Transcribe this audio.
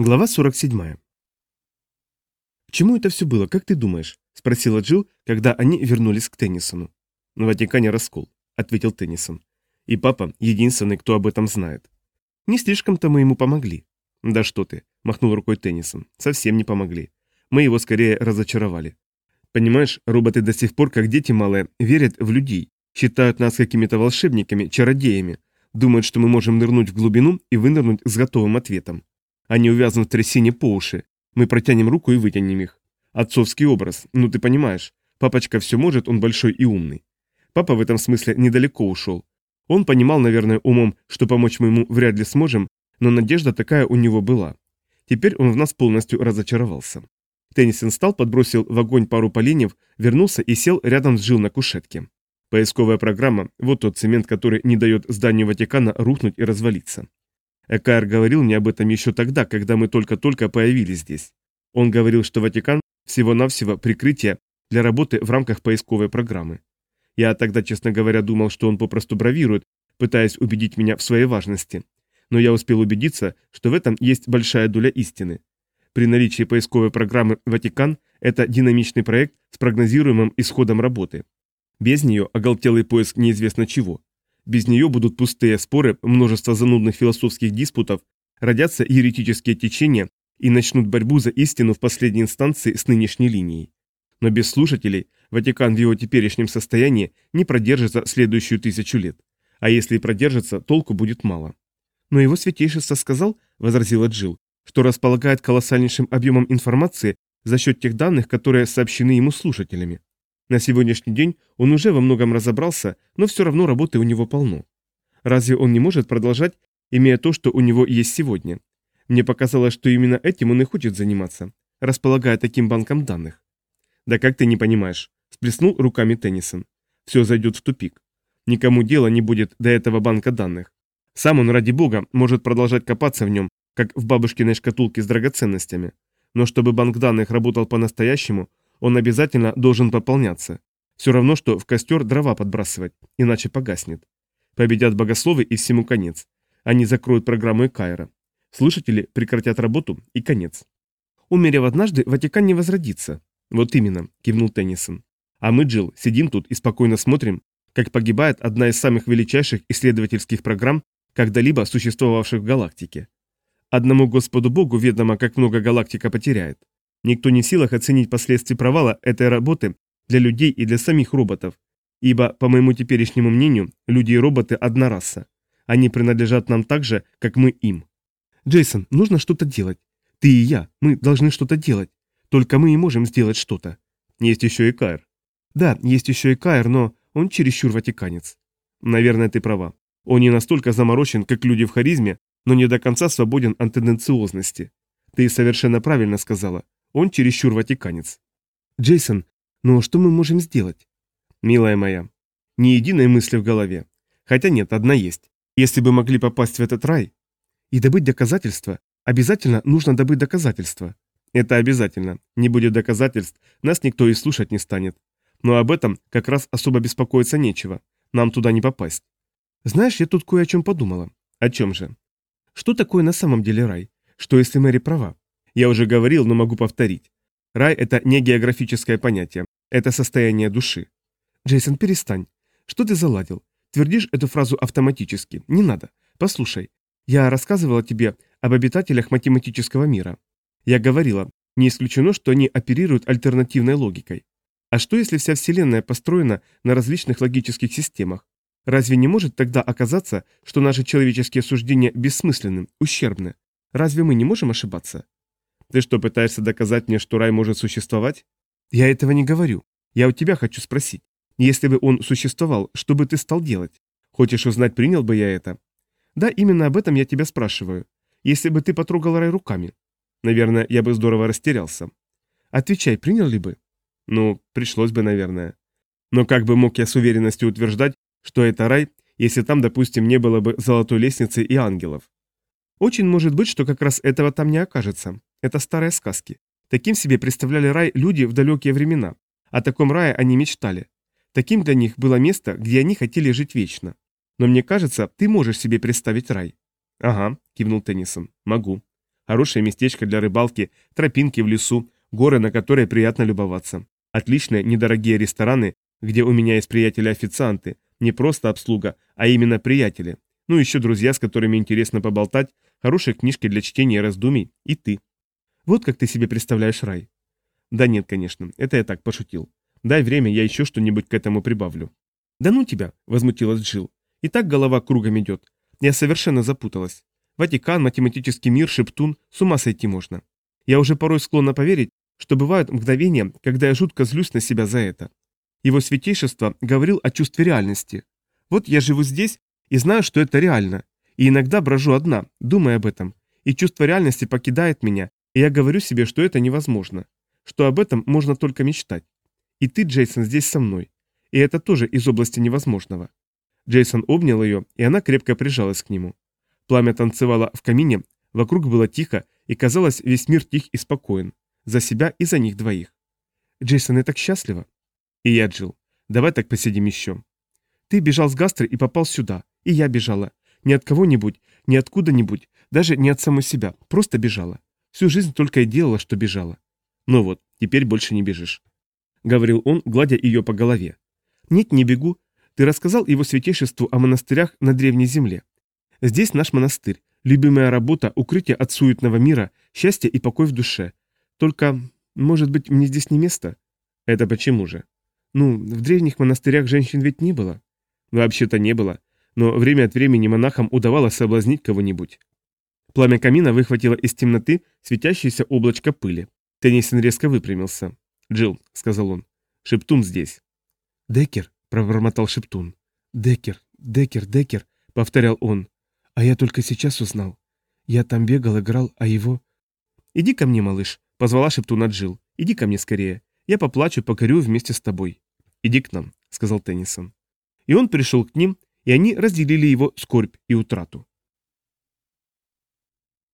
Глава 47. «К чему это все было, как ты думаешь?» – спросила Джилл, когда они вернулись к Теннисону. «В Ватикане раскол», – ответил Теннисон. «И папа единственный, кто об этом знает». «Не слишком-то мы ему помогли». «Да что ты», – махнул рукой Теннисон. «Совсем не помогли. Мы его скорее разочаровали. Понимаешь, роботы до сих пор, как дети малые, верят в людей, считают нас какими-то волшебниками, чародеями, думают, что мы можем нырнуть в глубину и вынырнуть с готовым ответом. Они увязнут в трясине по уши. Мы протянем руку и вытянем их. Отцовский образ, ну ты понимаешь. Папочка все может, он большой и умный. Папа в этом смысле недалеко ушел. Он понимал, наверное, умом, что помочь мы ему вряд ли сможем, но надежда такая у него была. Теперь он в нас полностью разочаровался. Теннисон встал, подбросил в огонь пару поленьев, вернулся и сел рядом с Жил на кушетке. Поисковая программа – вот тот цемент, который не дает зданию Ватикана рухнуть и развалиться. Экаер говорил мне об этом еще тогда, когда мы только-только появились здесь. Он говорил, что Ватикан всего-навсего прикрытие для работы в рамках поисковой программы. Я тогда, честно говоря, думал, что он попросту бравирует, пытаясь убедить меня в своей важности. Но я успел убедиться, что в этом есть большая доля истины. При наличии поисковой программы «Ватикан» это динамичный проект с прогнозируемым исходом работы. Без нее оголтелый поиск неизвестно чего. Без нее будут пустые споры, множество занудных философских диспутов, родятся еретические течения и начнут борьбу за истину в последней инстанции с нынешней линией. Но без слушателей Ватикан в его теперешнем состоянии не продержится следующую тысячу лет. А если и продержится, толку будет мало. Но его святейшество сказал, возразила Джил, что располагает колоссальнейшим объемом информации за счет тех данных, которые сообщены ему слушателями. На сегодняшний день он уже во многом разобрался, но все равно работы у него полно. Разве он не может продолжать, имея то, что у него есть сегодня? Мне показалось, что именно этим он и хочет заниматься, располагая таким банком данных. Да как ты не понимаешь? Сплеснул руками Теннисон. Все зайдет в тупик. Никому дела не будет до этого банка данных. Сам он, ради бога, может продолжать копаться в нем, как в бабушкиной шкатулке с драгоценностями. Но чтобы банк данных работал по-настоящему, он обязательно должен пополняться. Все равно, что в костер дрова подбрасывать, иначе погаснет. Победят богословы и всему конец. Они закроют программу Экайра. Слушатели прекратят работу и конец. Умерев однажды, Ватикан не возродится. Вот именно, кивнул Теннисон. А мы, Джилл, сидим тут и спокойно смотрим, как погибает одна из самых величайших исследовательских программ, когда-либо существовавших в галактике. Одному Господу Богу ведомо, как много галактика потеряет. Никто не в силах оценить последствия провала этой работы для людей и для самих роботов, ибо, по моему теперешнему мнению, люди и роботы одна раса. Они принадлежат нам так же, как мы им. Джейсон, нужно что-то делать. Ты и я, мы должны что-то делать. Только мы и можем сделать что-то. Есть еще и Кайр. Да, есть еще и Кайр, но он чересчур ватиканец. Наверное, ты права. Он не настолько заморочен, как люди в харизме, но не до конца свободен от тенденциозности. Ты совершенно правильно сказала. Он чересчур ватиканец. Джейсон, ну что мы можем сделать? Милая моя, ни единой мысли в голове. Хотя нет, одна есть. Если бы могли попасть в этот рай и добыть доказательства, обязательно нужно добыть доказательства. Это обязательно. Не будет доказательств, нас никто и слушать не станет. Но об этом как раз особо беспокоиться нечего. Нам туда не попасть. Знаешь, я тут кое о чем подумала. О чем же? Что такое на самом деле рай? Что если Мэри права? Я уже говорил, но могу повторить. Рай – это не географическое понятие. Это состояние души. Джейсон, перестань. Что ты заладил? Твердишь эту фразу автоматически. Не надо. Послушай. Я рассказывала тебе об обитателях математического мира. Я говорила, не исключено, что они оперируют альтернативной логикой. А что если вся Вселенная построена на различных логических системах? Разве не может тогда оказаться, что наши человеческие суждения бессмысленны, ущербны? Разве мы не можем ошибаться? Ты что, пытаешься доказать мне, что рай может существовать? Я этого не говорю. Я у тебя хочу спросить. Если бы он существовал, что бы ты стал делать? Хочешь узнать, принял бы я это? Да, именно об этом я тебя спрашиваю. Если бы ты потрогал рай руками. Наверное, я бы здорово растерялся. Отвечай, принял ли бы? Ну, пришлось бы, наверное. Но как бы мог я с уверенностью утверждать, что это рай, если там, допустим, не было бы золотой лестницы и ангелов? Очень может быть, что как раз этого там не окажется. Это старые сказки. Таким себе представляли рай люди в далекие времена. О таком рае они мечтали. Таким для них было место, где они хотели жить вечно. Но мне кажется, ты можешь себе представить рай. Ага, кивнул Теннисон. Могу. Хорошее местечко для рыбалки, тропинки в лесу, горы, на которые приятно любоваться. Отличные, недорогие рестораны, где у меня есть приятели-официанты, не просто обслуга, а именно приятели. Ну еще друзья, с которыми интересно поболтать, хорошие книжки для чтения и раздумий, и ты. Вот как ты себе представляешь рай. Да нет, конечно, это я так пошутил. Дай время, я еще что-нибудь к этому прибавлю. Да ну тебя, возмутилась Джилл. И так голова кругом идет. Я совершенно запуталась. Ватикан, математический мир, Шептун, с ума сойти можно. Я уже порой склонна поверить, что бывают мгновения, когда я жутко злюсь на себя за это. Его святейшество говорил о чувстве реальности. Вот я живу здесь и знаю, что это реально. И иногда брожу одна, думая об этом. И чувство реальности покидает меня, я говорю себе, что это невозможно. Что об этом можно только мечтать. И ты, Джейсон, здесь со мной. И это тоже из области невозможного. Джейсон обнял ее, и она крепко прижалась к нему. Пламя танцевало в камине, вокруг было тихо, и казалось, весь мир тих и спокоен. За себя и за них двоих. Джейсон, я так счастлива. И я, Джилл. Давай так посидим еще. Ты бежал с Гастры и попал сюда. И я бежала. Не от кого-нибудь, не откуда-нибудь, даже не от самой себя. Просто бежала. Всю жизнь только и делала, что бежала. Ну вот, теперь больше не бежишь. Говорил он, гладя ее по голове. Нет, не бегу. Ты рассказал его святейшеству о монастырях на Древней Земле. Здесь наш монастырь, любимая работа, укрытие от суетного мира, счастье и покой в душе. Только, может быть, мне здесь не место? Это почему же? Ну, в древних монастырях женщин ведь не было. Вообще-то не было, но время от времени монахам удавалось соблазнить кого-нибудь. Пламя камина выхватило из темноты светящееся облачко пыли. Теннисон резко выпрямился. «Джилл», — сказал он, — «Шептун здесь». «Деккер», — пробормотал Шептун. «Деккер, Деккер, Деккер», — повторял он. А я только сейчас узнал. Я там бегал, играл, а его... «Иди ко мне, малыш», — позвала Шептуна Джил. «Иди ко мне скорее. Я поплачу, покорю вместе с тобой». «Иди к нам», — сказал Теннисон. И он пришел к ним, и они разделили его скорбь и утрату.